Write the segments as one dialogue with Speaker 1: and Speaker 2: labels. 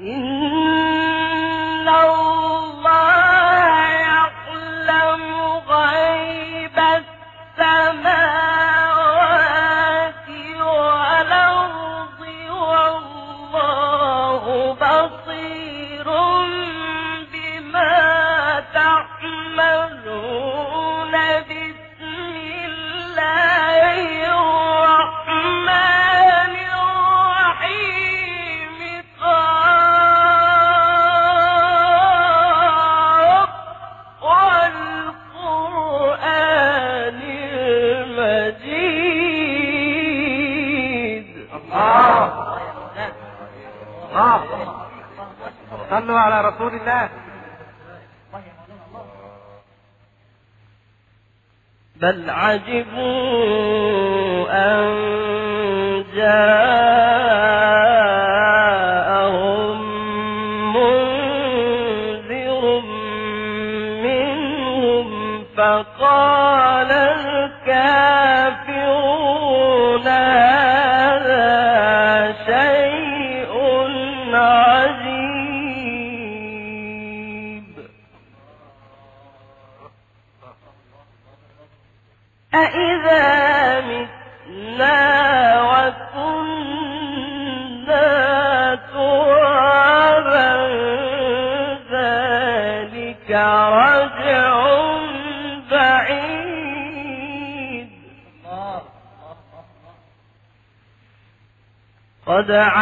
Speaker 1: إن
Speaker 2: صلوا على رسول الله.
Speaker 1: بل عجبوا أن جاءوا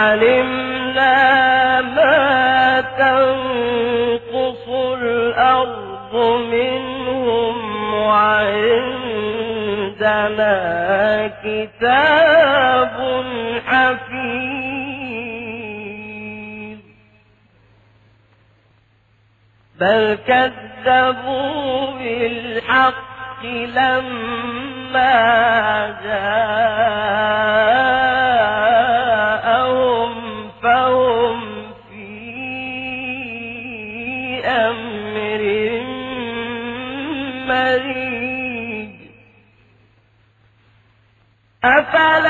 Speaker 1: علمنا ما تنقص الأرض منهم وعندنا كتاب حفيظ. بل كذبوا بالحق لما جاءوا. مريض. أفلا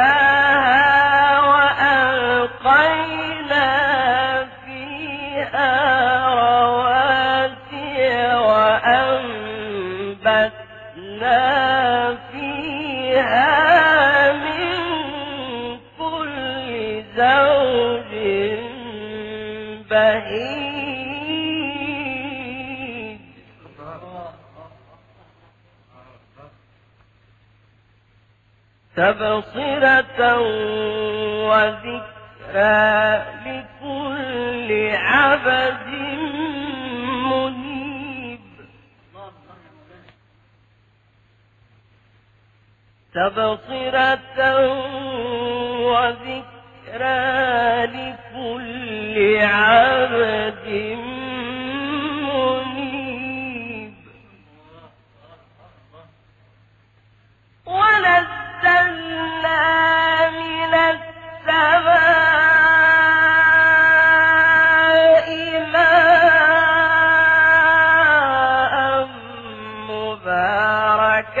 Speaker 1: ومددناها وألقينا ومغفرة وذكرى لكل عبد منيب. تبصرة وذكرى لكل عبد منيب
Speaker 2: لك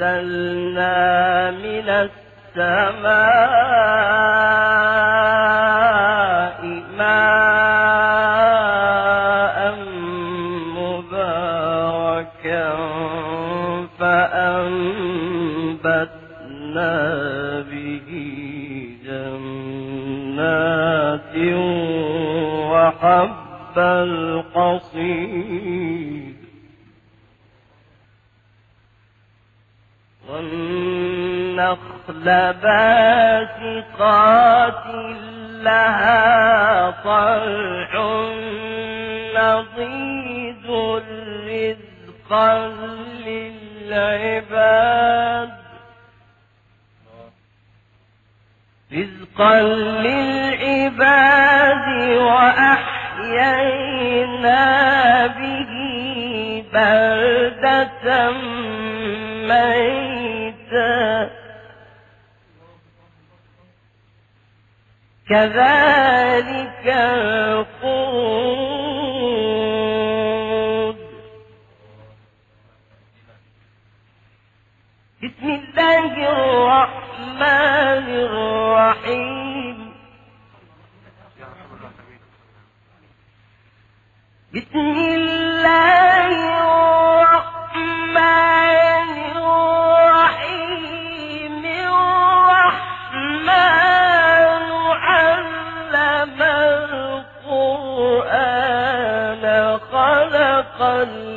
Speaker 1: أنزلنا من السماء ماء مباركا فأنبتنا به جنات وحب القصيد والنخل باسقات لها طرح نضيد رزقا للعباد. رزقا للعباد وأحيينا به بلدة ميت كذلك القود بسم الله الرحمن الرحيم بسم الله ہم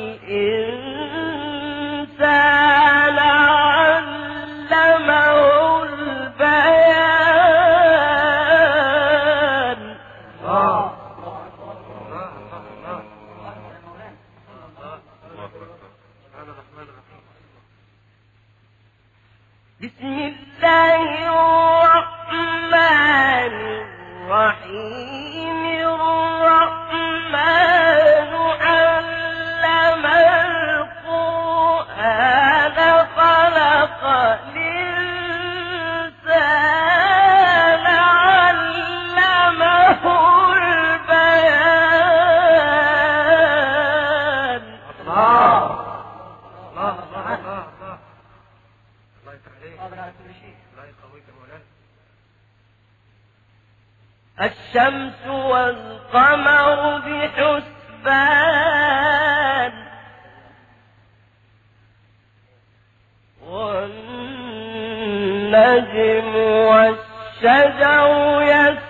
Speaker 1: النجم والشجر يسجد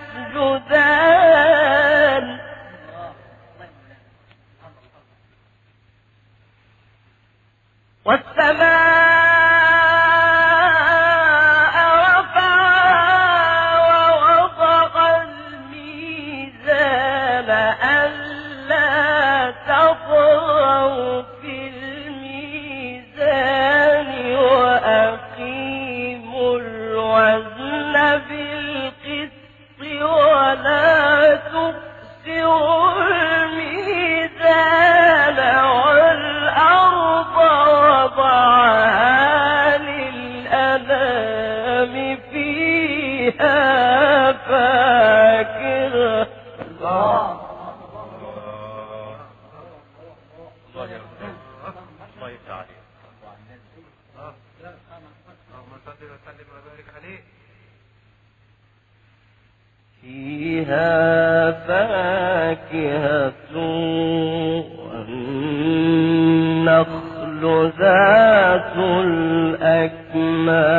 Speaker 1: النخل ذات الأكمال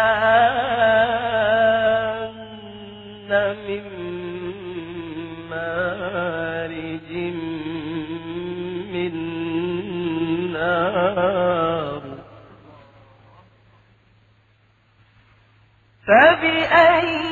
Speaker 1: فبأي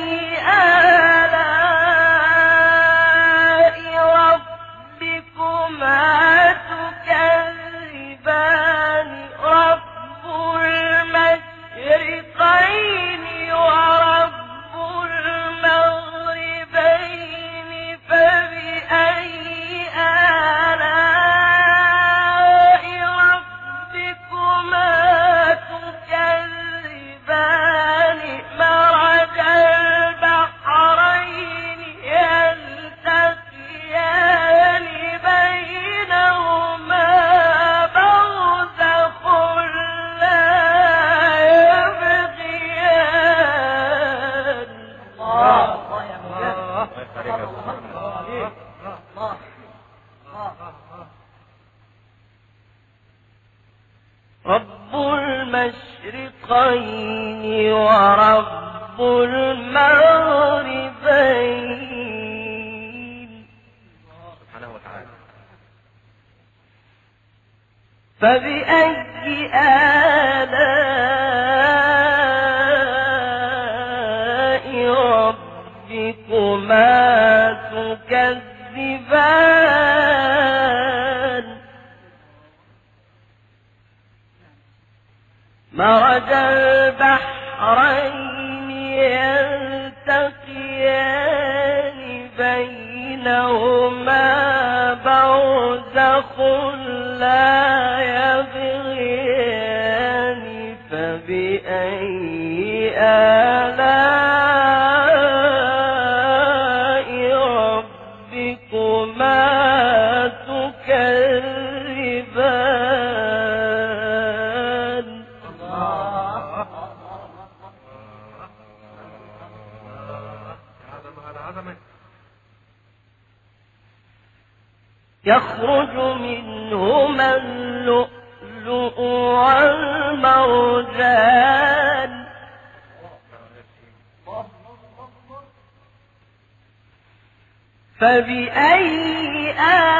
Speaker 1: فبأي آل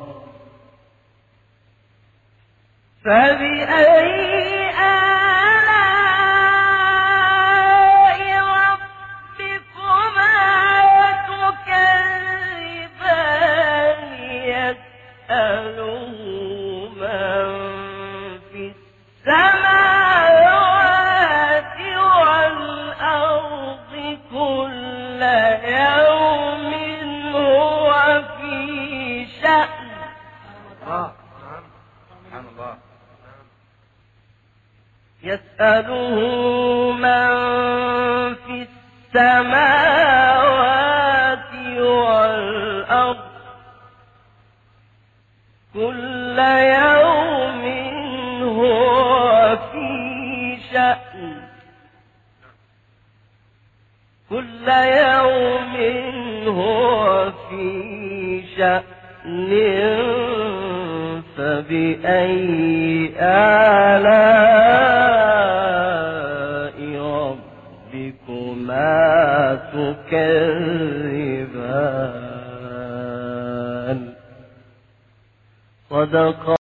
Speaker 1: فبأي كل يوم هو في شأن. كل يوم هو في شأن فبأي آلاء ربكما تكذبان؟ صدق